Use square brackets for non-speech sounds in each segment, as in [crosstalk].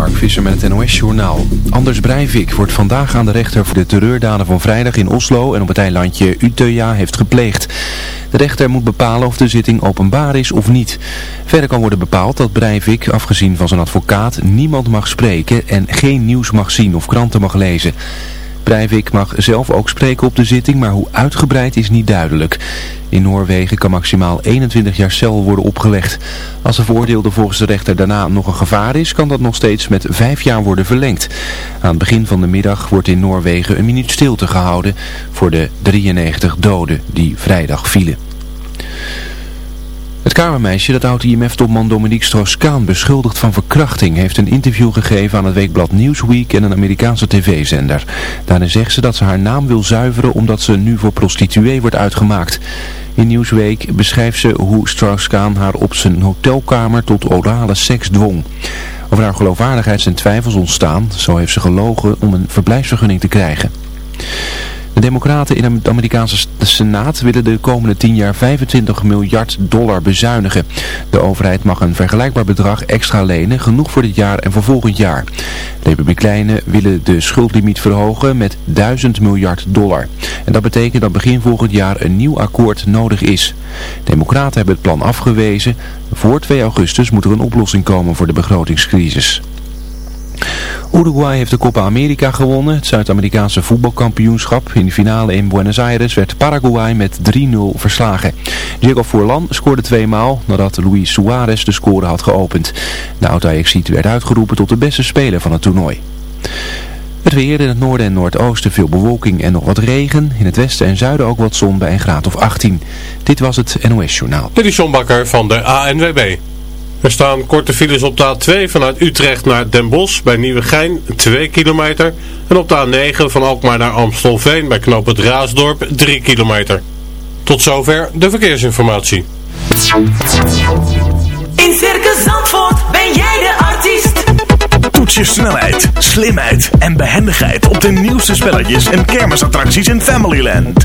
Mark Visser met het NOS Journaal. Anders Breivik wordt vandaag aan de rechter voor de terreurdaden van vrijdag in Oslo en op het eilandje Utøya heeft gepleegd. De rechter moet bepalen of de zitting openbaar is of niet. Verder kan worden bepaald dat Breivik, afgezien van zijn advocaat, niemand mag spreken en geen nieuws mag zien of kranten mag lezen. Breivik mag zelf ook spreken op de zitting, maar hoe uitgebreid is niet duidelijk. In Noorwegen kan maximaal 21 jaar cel worden opgelegd. Als de veroordeelde volgens de rechter daarna nog een gevaar is, kan dat nog steeds met 5 jaar worden verlengd. Aan het begin van de middag wordt in Noorwegen een minuut stilte gehouden voor de 93 doden die vrijdag vielen. Het kamermeisje dat oud-IMF-topman Dominique Strauss-Kaan beschuldigt van verkrachting heeft een interview gegeven aan het weekblad Newsweek en een Amerikaanse tv-zender. Daarin zegt ze dat ze haar naam wil zuiveren omdat ze nu voor prostituee wordt uitgemaakt. In Newsweek beschrijft ze hoe Strauss-Kaan haar op zijn hotelkamer tot orale seks dwong. Over haar geloofwaardigheid zijn twijfels ontstaan, zo heeft ze gelogen om een verblijfsvergunning te krijgen. De democraten in de Amerikaanse Senaat willen de komende 10 jaar 25 miljard dollar bezuinigen. De overheid mag een vergelijkbaar bedrag extra lenen, genoeg voor dit jaar en voor volgend jaar. De Republikeinen willen de schuldlimiet verhogen met 1000 miljard dollar. En dat betekent dat begin volgend jaar een nieuw akkoord nodig is. Democraten hebben het plan afgewezen. Voor 2 augustus moet er een oplossing komen voor de begrotingscrisis. Uruguay heeft de Copa America gewonnen, het Zuid-Amerikaanse voetbalkampioenschap. In de finale in Buenos Aires werd Paraguay met 3-0 verslagen. Diego Forlan scoorde tweemaal nadat Luis Suarez de score had geopend. De oud werd uitgeroepen tot de beste speler van het toernooi. Het weer in het noorden en noordoosten veel bewolking en nog wat regen. In het westen en zuiden ook wat zon bij een graad of 18. Dit was het NOS Journaal. Dit is John Bakker van de ANWB. Er staan korte files op de A2 vanuit Utrecht naar Den Bosch bij Nieuwegein 2 kilometer. En op de A9 van Alkmaar naar Amstelveen bij knoop het Raasdorp 3 kilometer. Tot zover de verkeersinformatie. In Circus Zandvoort ben jij de artiest. Toets je snelheid, slimheid en behendigheid op de nieuwste spelletjes en kermisattracties in Familyland.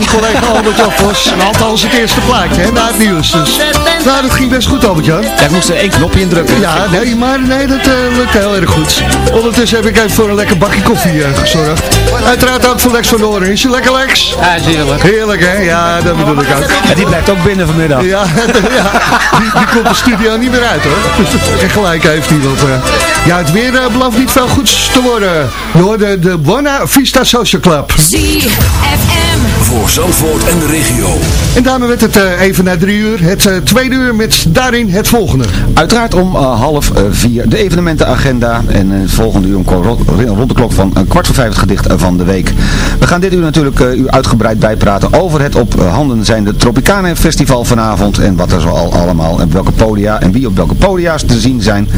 Van collega Albert Vos. Althans het eerste plaatje, hè, na het nieuws. Dus, nou, dat ging best goed, Albert Jan. Ja, ik moest er één knopje indrukken. Ja, nee, maar nee, dat uh, lukt heel erg goed. Ondertussen heb ik even voor een lekker bakje koffie uh, gezorgd. Uiteraard ook voor Lex van Oren. Is je lekker, Lex? Ja, is heerlijk. Heerlijk, hè? Ja, dat bedoel ik ook. Ja, die blijft ook binnen vanmiddag. Ja, [laughs] ja die, die komt de studio niet meer uit, hoor. En gelijk heeft hij, want uh, ja, het weer belooft niet veel goeds te worden. Je hoorde de Buona Vista Social Club. ZFM. Voor Zandvoort en de regio. En daarmee werd het uh, even na drie uur. Het uh, tweede uur met daarin het volgende. Uiteraard om uh, half vier de evenementenagenda. En het volgende uur om rond de klok van een kwart voor vijf het gedicht van de week. We gaan dit uur natuurlijk u uitgebreid bijpraten over het op handen zijnde Tropicana Festival vanavond. En wat er zo al allemaal en welke podia en wie op welke podia's te zien zijn.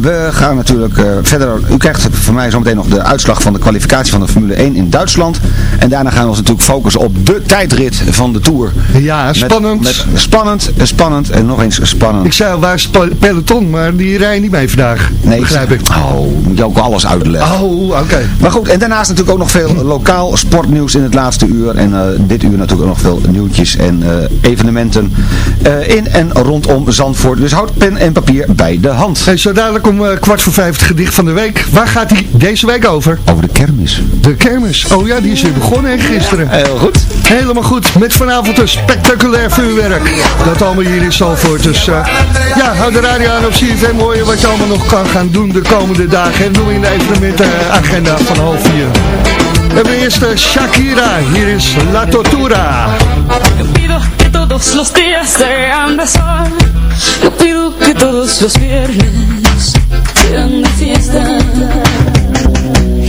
we gaan natuurlijk verder. U krijgt van mij zometeen nog de uitslag van de kwalificatie van de Formule 1 in Duitsland. En daarna gaan we ons natuurlijk focussen op de tijdrit van de Tour. Ja, spannend. Met, met spannend, spannend en nog eens spannend. Ik zei al, waar is peloton, maar die rijden niet mee vandaag. Nee, begrijp ik. Oh, moet je ook alles uitleggen. Oh, oké. Maar goed, en daarnaast natuurlijk ook nog veel lokaal sportnieuws in het laatste uur. En uh, dit uur natuurlijk ook nog veel nieuwtjes en uh, evenementen uh, in en rondom Zandvoort. Dus houd pen en papier bij de hand. Hey, zo dadelijk om kwart voor vijf het gedicht van de week. Waar gaat hij deze week over? Over de kermis. De kermis. Oh ja, die is weer begonnen gisteren. Heel goed. Helemaal goed. Met vanavond een spectaculair vuurwerk. Dat allemaal hier in Zalvoort. Dus ja, hou de radio aan op CFM. Hoor je wat je allemaal nog kan gaan doen de komende dagen. En doen we in de evenementenagenda van half vier. We hebben eerst Shakira. Hier is La Tortura. Yo pido que todos los días sean de sol. Yo pido que todos los viernes sean de fiesta.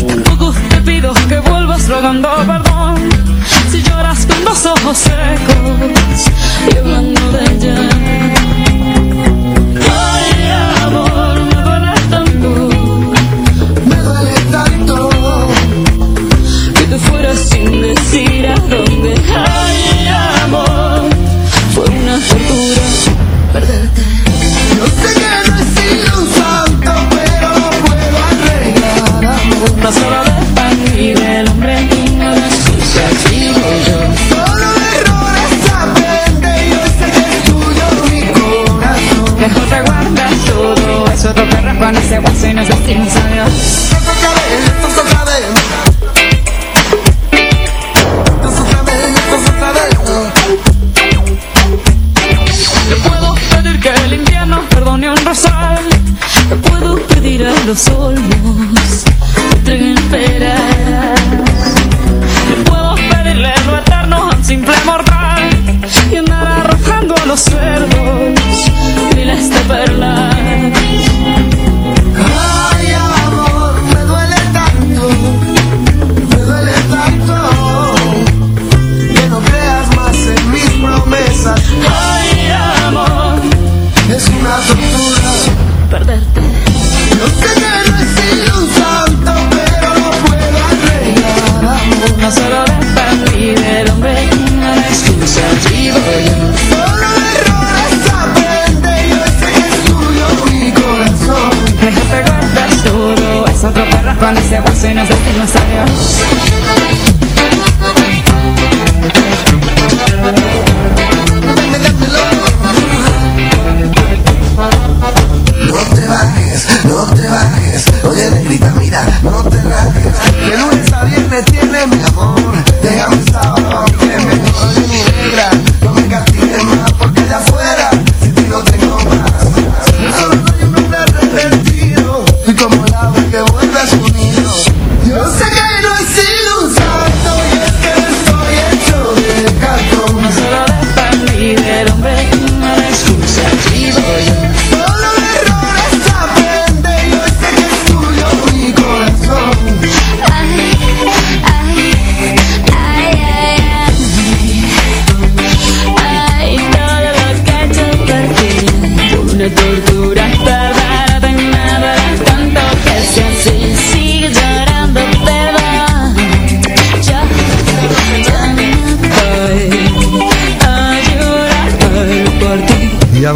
Tampoco te pido que vuelvas rogando perdón Si lloras con los ojos secos Y hablando de ella decir a dónde Ay, amor. Fue una tortura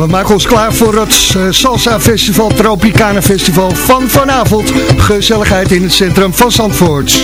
we maken ons klaar voor het uh, Salsa Festival, Tropicana Festival van vanavond. Gezelligheid in het centrum van Zandvoort.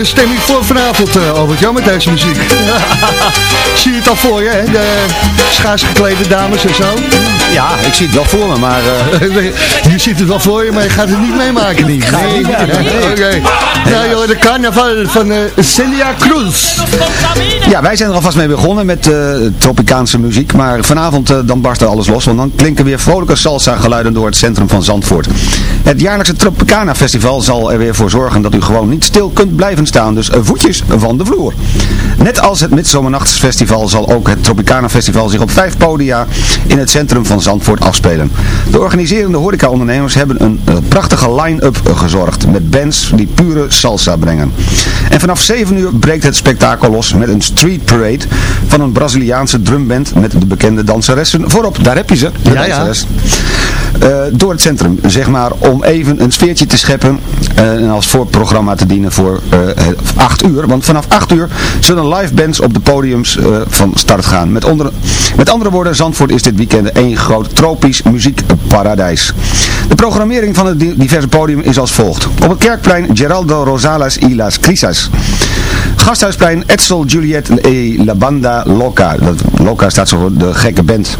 De stemming voor vanavond, eh, Albert Jan, met deze muziek. [laughs] Zie je het al voor je, hè? De schaars geklede dames en zo. Ja, ik zie het wel voor me, maar... eh, [laughs] je ziet het wel voor je, maar je gaat het niet meemaken, niet. meemaken, nee. Oké. Nou joh, de carnaval van eh, Celia Cruz. Ja, wij zijn er alvast mee begonnen met Tropicaanse muziek. Maar vanavond dan barst er alles los. Want dan klinken weer vrolijke salsa geluiden door het centrum van Zandvoort. Het jaarlijkse Tropicana Festival zal er weer voor zorgen dat u gewoon niet stil kunt blijven staan. Dus eh, voetjes van de vloer. Net als het Midzomernachtsfestival zal ook het Tropicana Festival zich op vijf podia in het centrum van Zandvoort afspelen. De organiserende horecaondernemers hebben een eh, prachtige line-up gezorgd. Met bands die pure salsa brengen. En vanaf 7 uur breekt het spektakel los met een street parade van een Braziliaanse drumband met de bekende danseressen voorop. Daar heb je ze, de Ja, ja. Eh, door het centrum, zeg maar, om even een sfeertje te scheppen eh, en als voorprogramma te dienen voor eh 8 uur. Want vanaf 8 uur zullen live bands op de podiums eh, van start gaan. Met, onder, met andere woorden, Zandvoort is dit weekend één groot tropisch muziekparadijs. De programmering van het di- diverse podium is als volgt. Op het Kerkplein Geraldo Rosales y las Crisas. Gasthuisplein Edsel Juliet e La Banda Loca. Dat, Loca staat zo voor de gekke band.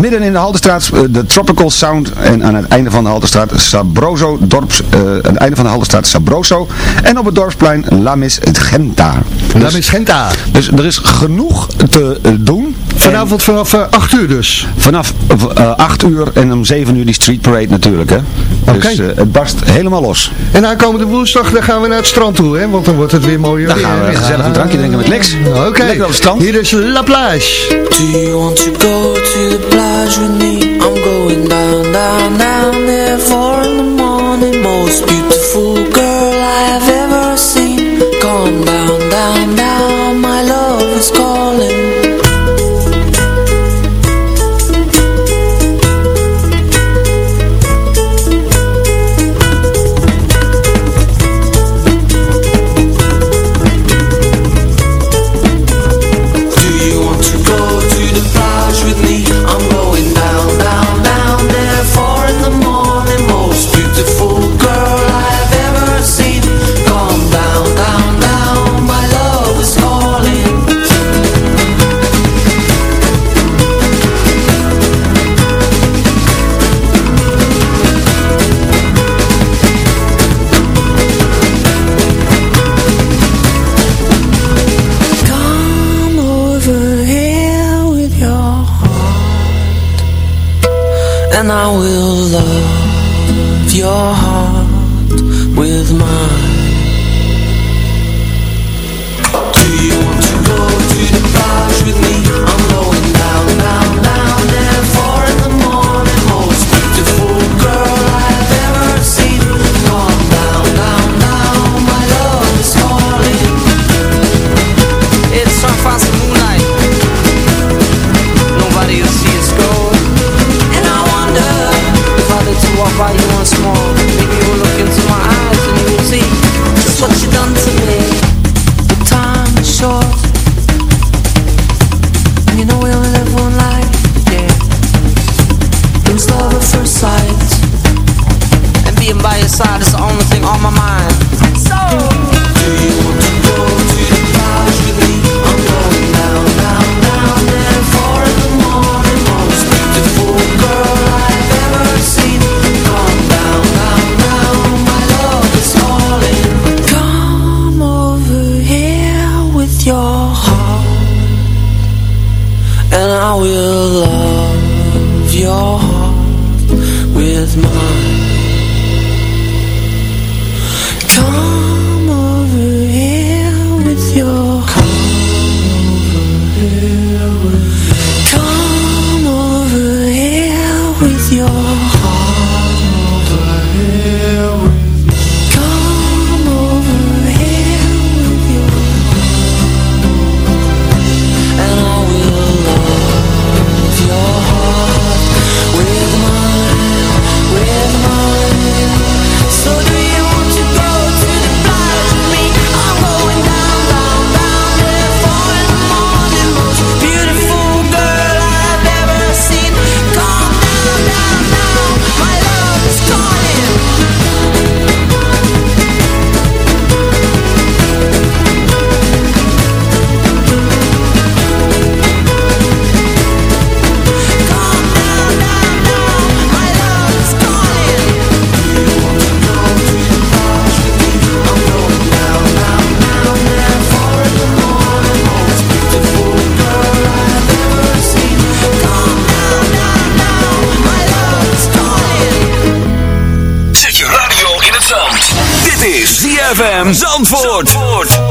Midden in de Haltestraat eh, de Tropical Sound. En aan het einde van de Haltestraat Sabroso Dorps. eh, aan het einde van de Haltestraat Sabroso. En op het dorpsplein La Mis Genta. La Misgenta. Dus er is genoeg te eh, doen. Vanavond vanaf eh, 8 uur dus. Vanaf eh 8 uur en om 7 uur die street parade natuurlijk. Hè? Oké. Dus eh, het barst helemaal los. En aankomende woensdag dan gaan we naar het strand toe, hè? Want dan wordt het weer mooi Dan weer. gaan we Ja. gezellig een drankje drinken met Lex. Oké. Lekker op het strand. Hier is La Plage. Do you want to go to the plage with me? I'm going down, down, down there Four in the morning Most beautiful girl ZFM Zandvoort.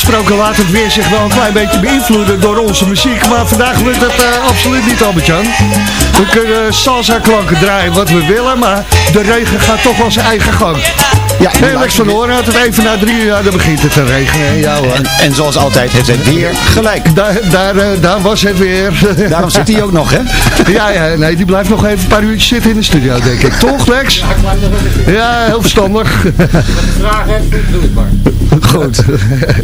Gesproken laat het weer zich wel een klein beetje beïnvloeden door onze muziek. Maar vandaag lukt dat eh, absoluut niet, Albert-Jan. We kunnen salsa klanken draaien wat we willen, maar de regen gaat toch wel zijn eigen gang. Ja, Hey, Lex van Hoorn had het even na drie uur, dan begint het te regenen. Ja hoor. En, en zoals altijd heeft het weer gelijk. Daar, daar, eh, daar was het weer. Daarom [laughs] zit hij ook nog, hè? Ja, ja, nee, die blijft nog even een paar uurtjes zitten in de studio, denk ik. Toch, Lex? Ja, heel verstandig. [laughs] [laughs]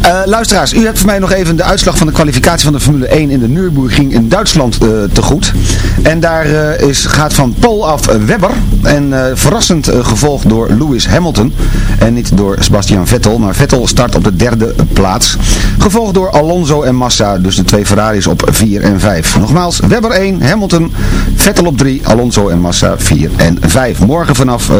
Eh, luisteraars, u hebt voor mij nog even de uitslag van de kwalificatie van de Formule 1 in de Nürburgring in Duitsland eh, te goed. En daar eh, is, gaat van Pole af Webber. En verrassend gevolgd door Lewis Hamilton. En niet door Sebastian Vettel. Maar Vettel start op de derde plaats. Gevolgd door Alonso en Massa. Dus de twee Ferraris op 4 en 5. Nogmaals, Webber 1, Hamilton, Vettel op 3, Alonso en Massa 4 en 5. Morgen vanaf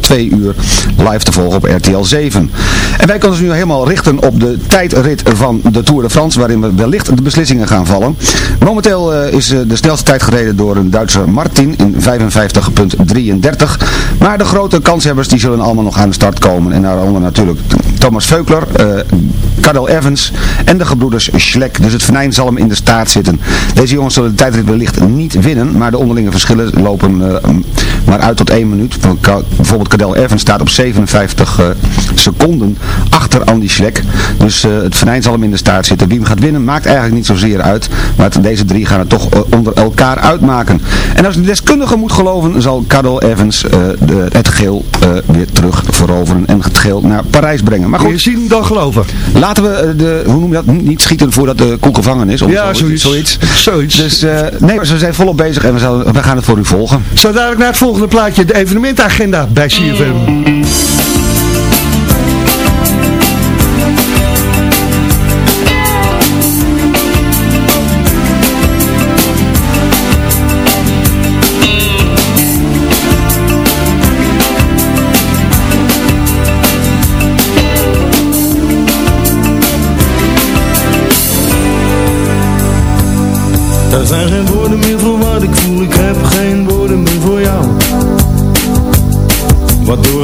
2 uur live te volgen op RTL 7. En wij kunnen ons nu helemaal richten op de tijdrit van de Tour de France. Waarin we wellicht de beslissingen gaan vallen. Momenteel eh, is eh, de snelste tijd gereden door een Duitser Martin in 55.33. Maar de grote kanshebbers die zullen allemaal nog aan de start komen. En daaronder natuurlijk Thomas Veukler, eh Cardell Evans en de gebroeders Schleck. Dus het venijn zal hem in de staart zitten. Deze jongens zullen de tijdrit wellicht niet winnen. Maar de onderlinge verschillen lopen eh, maar uit tot 1 minuut. Bijvoorbeeld Cardell Evans staat op 57 eh, seconden achter Andy Schleck. Dus eh, het venijn zal hem in de staart zitten. Wie hem gaat winnen maakt eigenlijk niet zozeer uit. Maar het- deze drie gaan het toch eh, onder elkaar uitmaken. En als de deskundige moet geloven zal Cardell Evans eh, de, het geel weer terug veroveren. En het geel naar Parijs brengen. Maar goed, je zien dan geloven. laten we de, hoe noem je dat, niet schieten voordat de koe gevangen is. of Ja, zoiets. zoiets. Zoiets. [laughs] Dus nee, ze zijn volop bezig en we, zullen- we gaan het voor u volgen. Zo dadelijk naar het volgende plaatje, de evenementagenda bij CFM.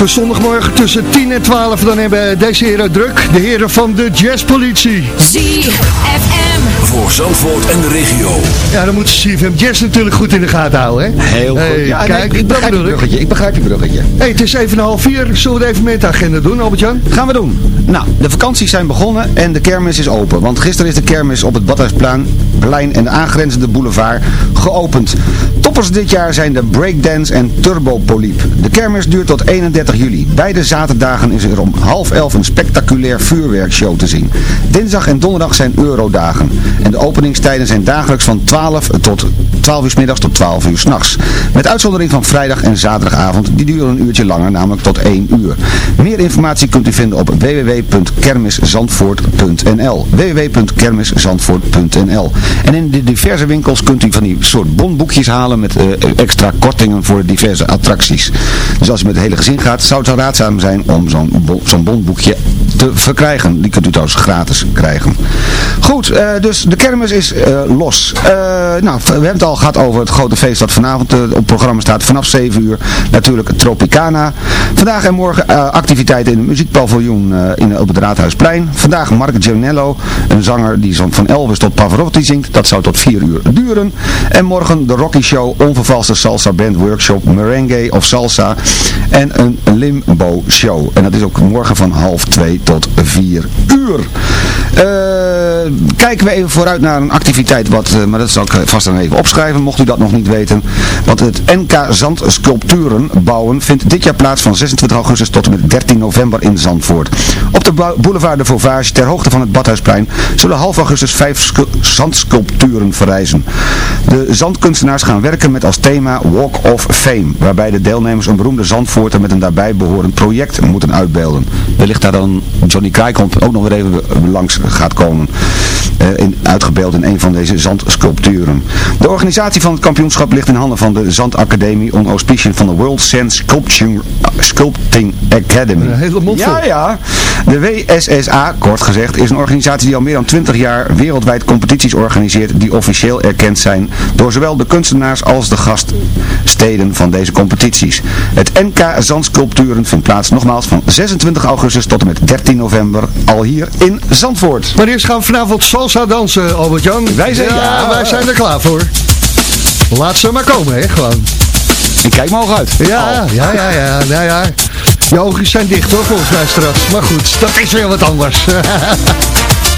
Elke zondagmorgen tussen 10 en 12 dan hebben deze heren druk. De heren van de jazzpolitie. ZFM. Voor Zandvoort en de regio. Ja, dan moeten ze CFM Jazz natuurlijk goed in de gaten houden, hè? Heel goed. Hey, ja, nee, kijk, ik begrijp je bedoel ik. bruggetje. Ik begrijp je bruggetje. Hey, het is even een half vier. Zullen we de evenementagenda doen, Albert-Jan? Gaan we doen. Nou, de vakanties zijn begonnen en de kermis is open. Want gisteren is de kermis op het Badhuisplein plein en de aangrenzende boulevard geopend. Toppers dit jaar zijn de Breakdance en Turbo Polyp. De kermis duurt tot 31 juli. Beide zaterdagen is er om half elf een spectaculair vuurwerkshow te zien. Dinsdag en donderdag zijn eurodagen. En de openingstijden zijn dagelijks van 12 tot 12 uur middags tot 12 uur 's nachts. Met uitzondering van vrijdag en zaterdagavond. Die duren een uurtje langer, namelijk tot 1 uur. Meer informatie kunt u vinden op www.kermiszandvoort.nl www.kermiszandvoort.nl En in de diverse winkels kunt u van die soort bonboekjes halen met eh, extra kortingen voor diverse attracties. Dus als u met het hele gezin gaat, zou het zo raadzaam zijn om zo'n bo- bonboekje te verkrijgen. Die kunt u trouwens gratis krijgen. Goed, eh, dus de kermis is eh, los. Eh, nou, we hebben het al gehad over het grote feest dat vanavond op programma staat vanaf 7 uur. Natuurlijk Tropicana. Vandaag en morgen activiteiten in het muziekpaviljoen in, op het Raadhuisplein. Vandaag Mark Gianello, een zanger die van Elvis tot Pavarotti zingt. Dat zou tot 4 uur duren. En morgen de Rocky Show, onvervalste salsa band workshop, merengue of salsa. En een limbo show. En dat is ook morgen van half 2 tot 4 uur. Eh, kijken we even vooruit naar een activiteit, wat, eh, maar dat zal ik eh, vast dan even opschrijven, mocht u dat nog niet weten. Want het NK Zandsculpturen bouwen vindt dit jaar plaats van 26 augustus tot en met 13 november in Zandvoort. Op de bou- boulevard de Vauvage, ter hoogte van het Badhuisplein, zullen half augustus vijf scu- zandsculpturen verrijzen. De zandkunstenaars gaan werken met als thema Walk of Fame, waarbij de deelnemers een beroemde Zandvoorter met een daarbij behorend project moeten uitbeelden. Wellicht daar dan Johnny Krijkamp ook nog weer even langs gaat komen. eh, in, uitgebeeld in een van deze zandsculpturen. De organisatie van het kampioenschap ligt in handen van de Zandacademie onder auspiciën van de World Sand Sculpting, Sculpting Academy. Een hele mond. Ja, ja. De WSSA, kort gezegd, is een organisatie die al meer dan 20 jaar wereldwijd competities organiseert die officieel erkend zijn door zowel de kunstenaars als de gaststeden van deze competities. Het NK Zandsculpturen vindt plaats nogmaals van 26 augustus tot en met 13 november al hier in Zandvoort. Maar eerst gaan we vanavond salsa dansen, Albert-Jan. Wij zijn- ja, ja. wij zijn er klaar voor. Laat ze maar komen, hè, gewoon. Ik kijk me hoog uit. Ja, ja, ja, ja, nou ja. Je oogjes zijn dicht hoor, volgens mij straks. Maar goed, dat is weer wat anders. [laughs]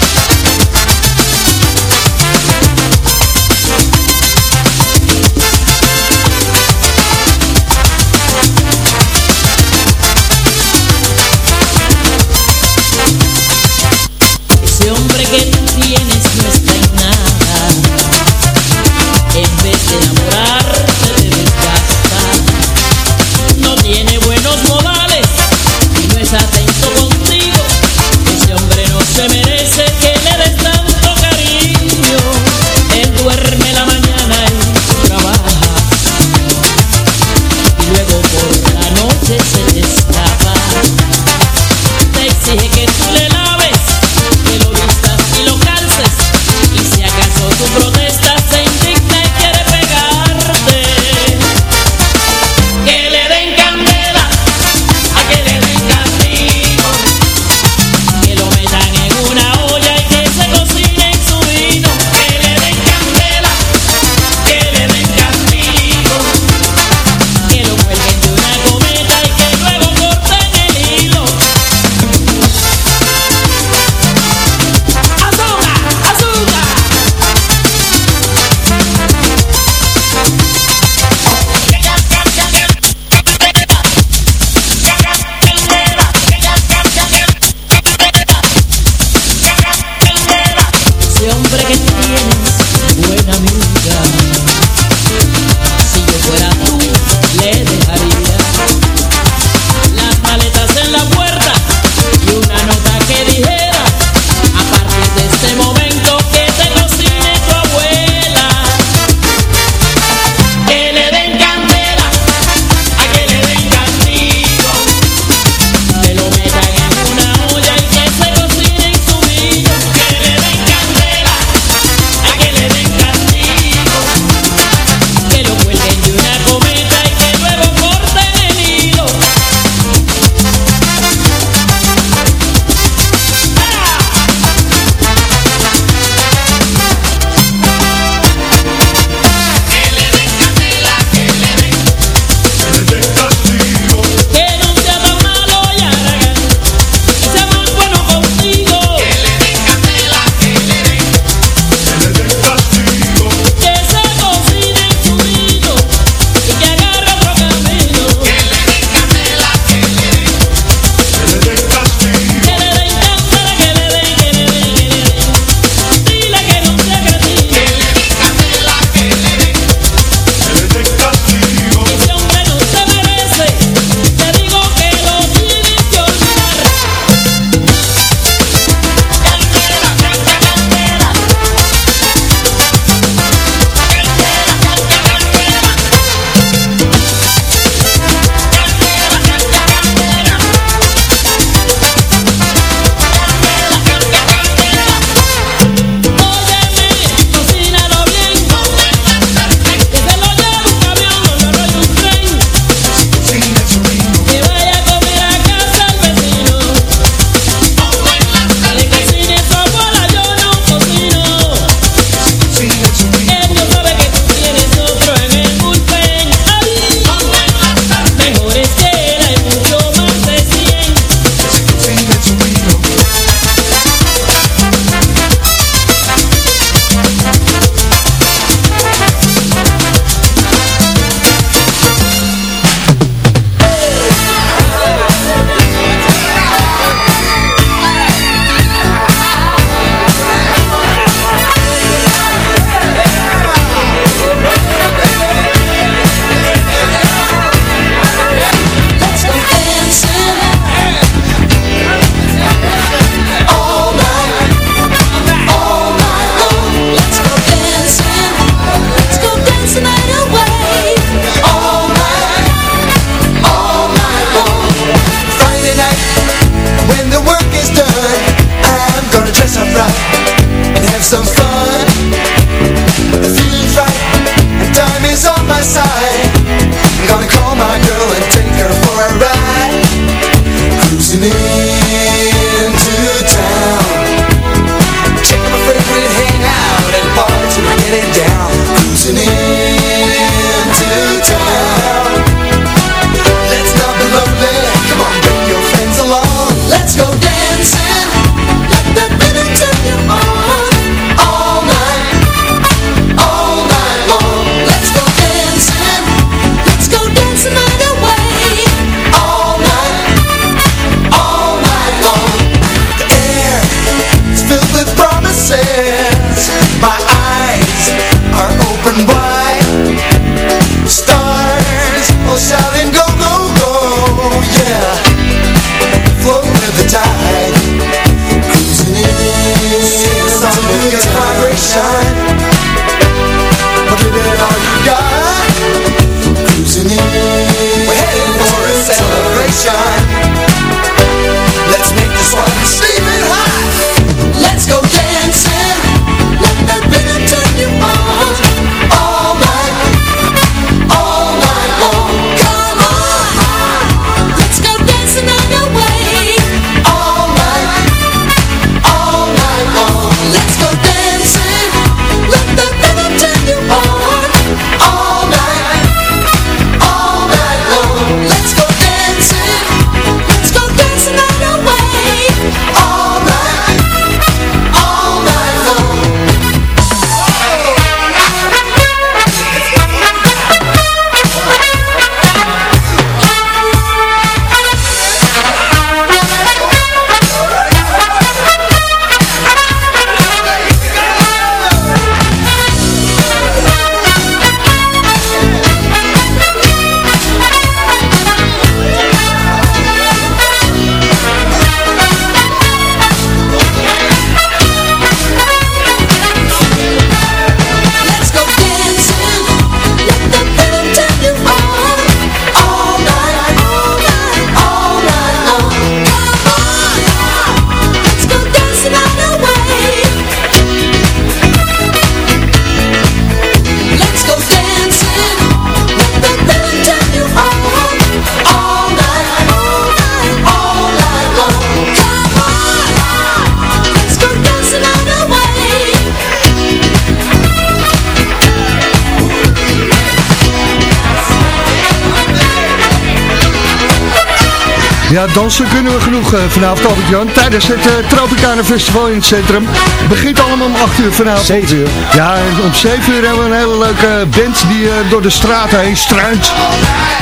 Ja, dansen kunnen we genoeg eh, vanavond, Albert-Jan. Tijdens het eh, Tropicana Festival in het centrum. Het begint allemaal om 8 uur vanavond. 7 uur. Ja, en om 7 uur hebben we een hele leuke band die eh, door de straten heen struint.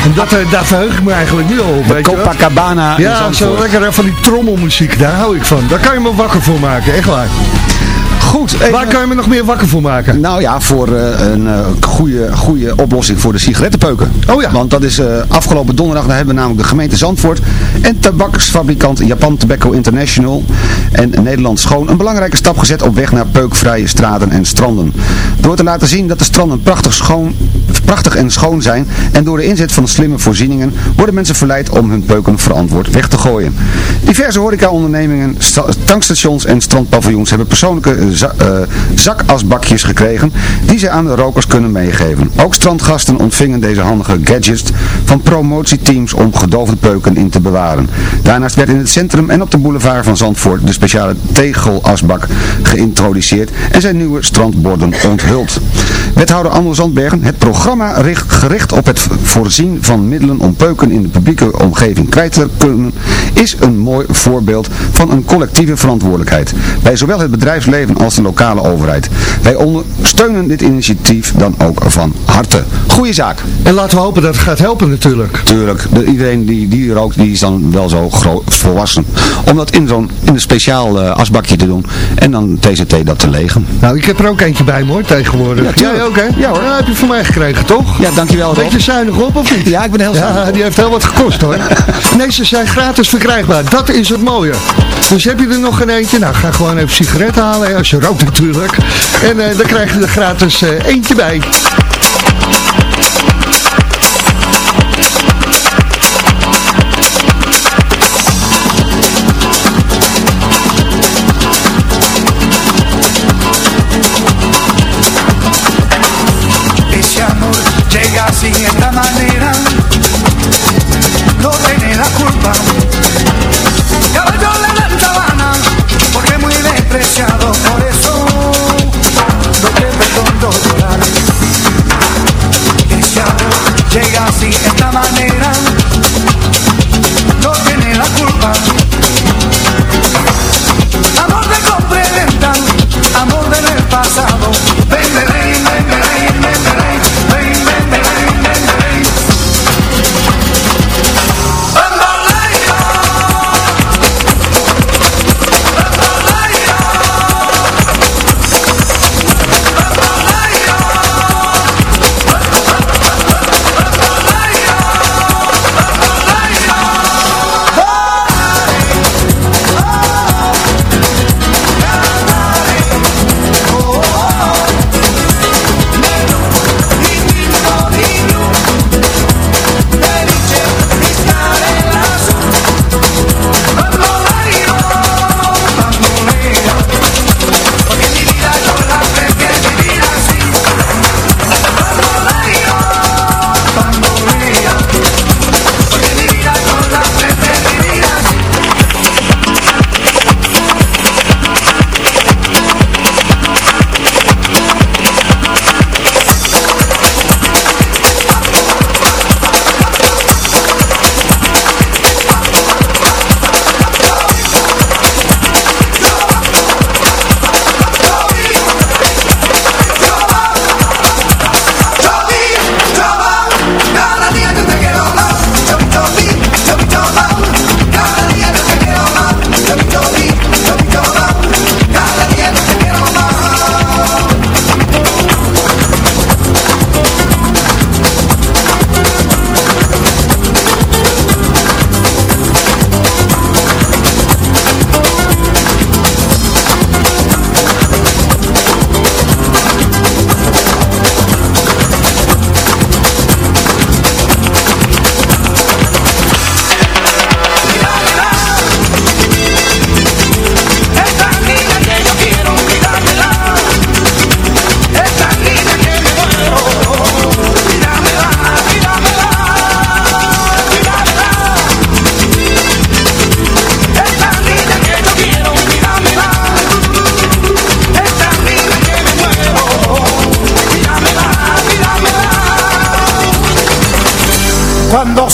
En dat, eh, daar verheug ik me eigenlijk nu al op. De. Copacabana Ja, zo lekker van die trommelmuziek, daar hou ik van. Daar kan je me wakker voor maken, echt waar. Goed. even- Waar kan je me nog meer wakker voor maken? Nou ja, voor eh, een eh, goede, goede oplossing voor de sigarettenpeuken. Oh ja. Want dat is eh, afgelopen donderdag, daar hebben we namelijk de gemeente Zandvoort en tabaksfabrikant Japan Tobacco International en Nederland Schoon een belangrijke stap gezet op weg naar peukvrije straten en stranden. Door te laten zien dat de stranden prachtig, schoon, prachtig en schoon zijn en door de inzet van slimme voorzieningen worden mensen verleid om hun peuken verantwoord weg te gooien. Diverse horecaondernemingen, sta- tankstations en strandpaviljoens hebben persoonlijke eh, za- zakasbakjes gekregen die ze aan de rokers kunnen meegeven. Ook strandgasten ontvingen deze handige gadgets van promotieteams om gedoofde peuken in te bewaren. Daarnaast werd in het centrum en op de boulevard van Zandvoort de speciale tegelasbak geïntroduceerd en zijn nieuwe strandborden onthuld. Wethouder Andel Zandbergen, het programma richt, gericht op het voorzien van middelen om peuken in de publieke omgeving kwijt te kunnen, is een mooi voorbeeld van een collectieve verantwoordelijkheid. Bij zowel het bedrijfsleven als de lokale overheid. Wij ondersteunen dit initiatief dan ook van harte. Goeie zaak. En laten we hopen dat het gaat helpen natuurlijk. Tuurlijk, de, iedereen die, die rookt, die is dan wel zo gro- volwassen. Om dat in zo'n in een speciaal eh, asbakje te doen en dan TCT dat te legen. Nou, ik heb er ook eentje bij me hoor, tegenwoordig. Ja. Jij ook hè? Ja, hoor. heb je van mij gekregen toch? Ja, dankjewel Rob. Beetje zuinig op of niet? Ja, ik ben heel zuinig. Ja, die heeft heel wat gekost hoor. [laughs] nee, ze zijn gratis verkrijgbaar. Dat is het mooie. Dus heb je er nog een eentje? Nou, ga gewoon even sigaretten halen, hè, als je rookt natuurlijk. En eh, dan krijg je er gratis eh, eentje bij.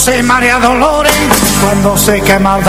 se marea dolores, cuando se quema el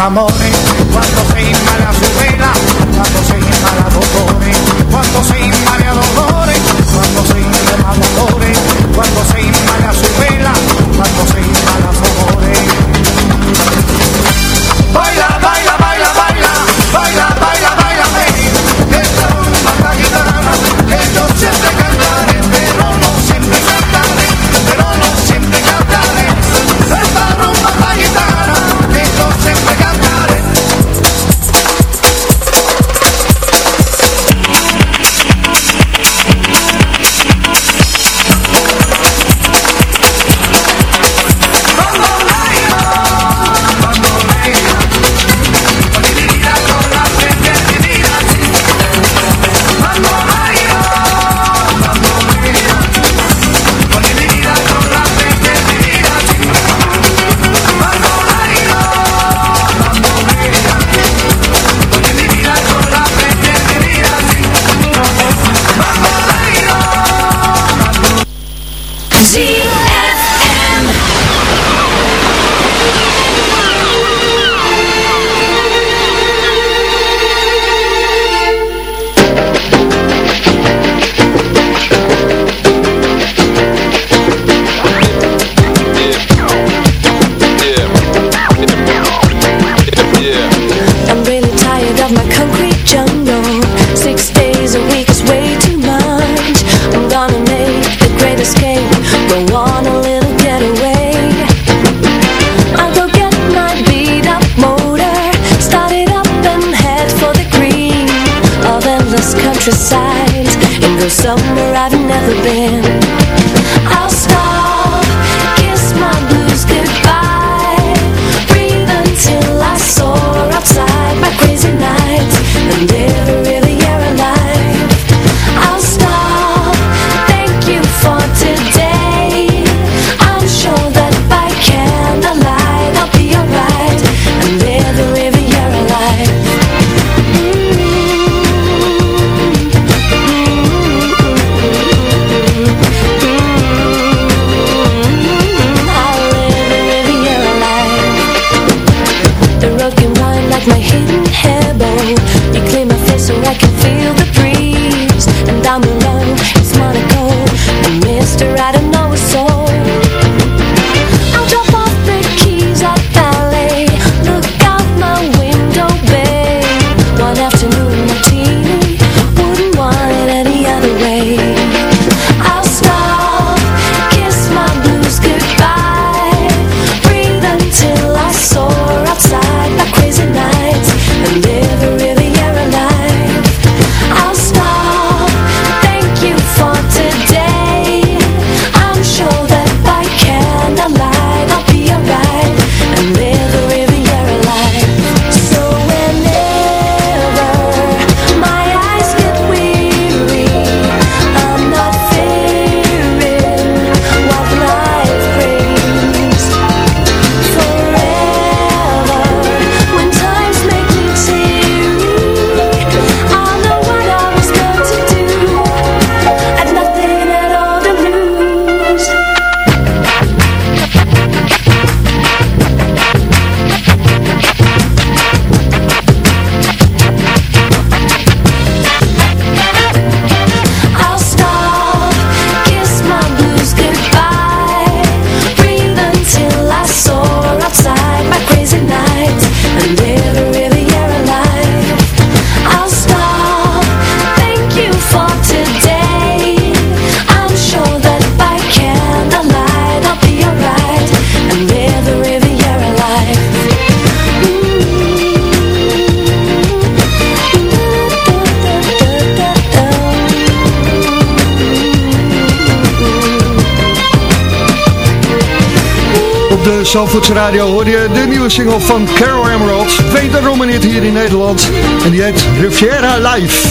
Zandvoorts Radio hoor je de nieuwe single van Carol Emerald. Wederom een hit hier in Nederland. En die heet Riviera Live.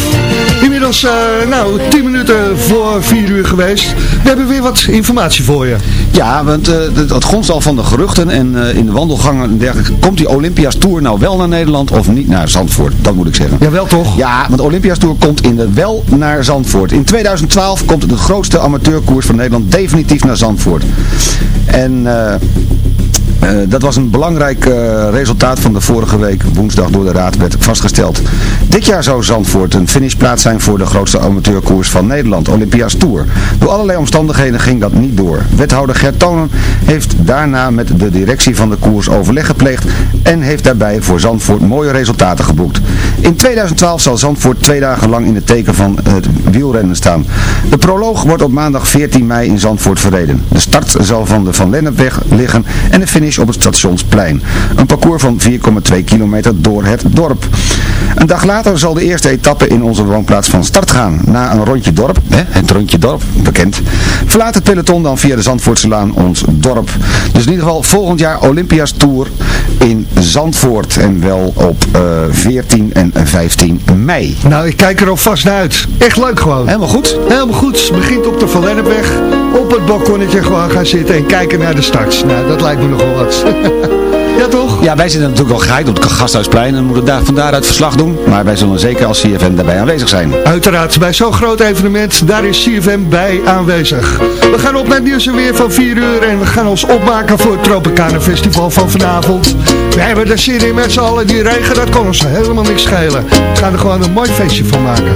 Inmiddels, eh, nou, 10 minuten voor 4 uur geweest. We hebben weer wat informatie voor je. Ja, want eh, het groen van de geruchten en eh, in de wandelgangen en dergelijke. Komt die Olympias Tour nou wel naar Nederland of niet naar Zandvoort? Dat moet ik zeggen. Ja, wel toch? Ja, want de Olympias Tour komt in de wel naar Zandvoort. In 2012 komt de grootste amateurkoers van Nederland definitief naar Zandvoort. En... Uh, eh, dat was een belangrijk eh, resultaat van de vorige week woensdag door de raad werd vastgesteld. Dit jaar zou Zandvoort een finishplaats zijn voor de grootste amateurkoers van Nederland, Olympia's Tour. Door allerlei omstandigheden ging dat niet door. Wethouder Gert Tonen heeft daarna met de directie van de koers overleg gepleegd en heeft daarbij voor Zandvoort mooie resultaten geboekt. In 2012 zal Zandvoort twee dagen lang in het teken van het wielrennen staan. De proloog wordt op maandag 14 mei in Zandvoort verreden. De start zal van de Van Lennepweg liggen en de finish op het stationsplein. Een parcours van 4,2 kilometer door het dorp. Een dag later zal de eerste etappe in onze woonplaats van start gaan. Na een rondje dorp, hè, het rondje dorp, bekend, verlaat het peloton dan via de Zandvoortselaan ons dorp. Dus in ieder geval volgend jaar Olympia's Tour in Zandvoort. En wel op eh, 14 en 15 mei. Nou, ik kijk er alvast naar uit. Echt leuk gewoon. Helemaal goed. Helemaal goed. Begint op de Van Lennepweg. Op het balkonnetje gewoon gaan zitten en kijken naar de starts. Nou, dat lijkt me nogal [laughs] ja, toch? Ja, wij zitten natuurlijk al geheid op het Gasthuisplein en moeten daar, van daaruit verslag doen. Maar wij zullen zeker als CFM daarbij aanwezig zijn. Uiteraard, bij zo'n groot evenement, daar is CFM bij aanwezig. We gaan op het nieuws en weer van 4 uur en we gaan ons opmaken voor het Tropicana Festival van vanavond. We hebben zin in met z'n allen, die regen, dat kon ons helemaal niks schelen. We gaan er gewoon een mooi feestje van maken.